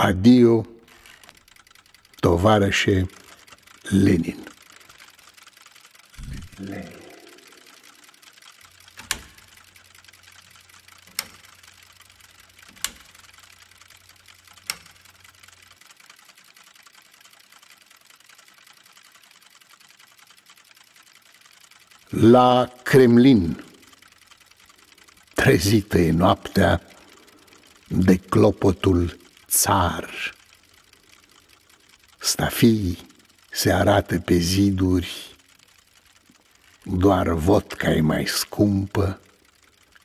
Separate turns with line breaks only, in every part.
Adio, tovarășe Lenin. Lenin. La Kremlin, trezită e noaptea de clopotul țar. Stafii se arată pe ziduri, doar vodka e mai scumpă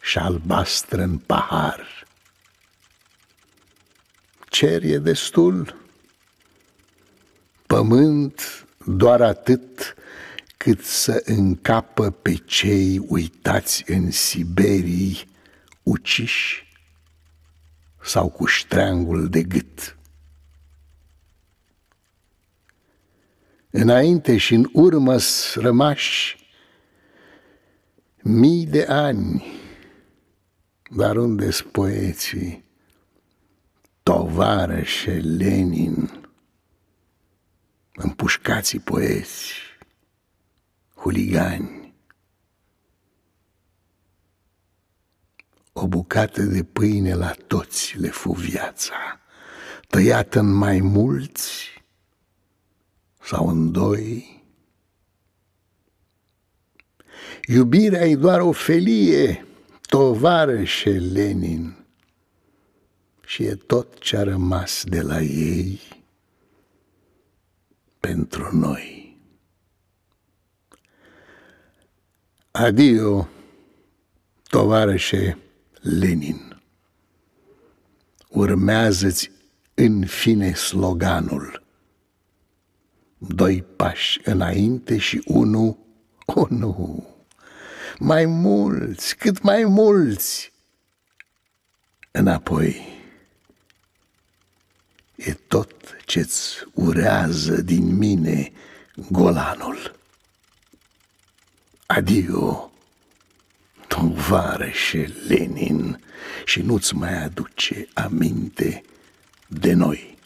și albastră în pahar. Cer e destul, pământ doar atât cât să încapă pe cei uitați în Siberii, uciși sau cu ștreangul de gât. Înainte și în urmă rămași mii de ani, dar unde poeții, tovarășe Lenin, împușcații poeți, huligani. O bucată de pâine la toți le fu viața, tăiată în mai mulți sau în doi. Iubirea e doar o felie, tovarășe Lenin, și e tot ce a rămas de la ei pentru noi. Adio, tovarășe Lenin. Urmează-ți în fine sloganul. Doi pași înainte și unul, o oh, nu, mai mulți, cât mai mulți, înapoi. E tot ce-ți urează din mine golanul. Adio, tovarășe Lenin, și nu-ți mai aduce aminte de noi.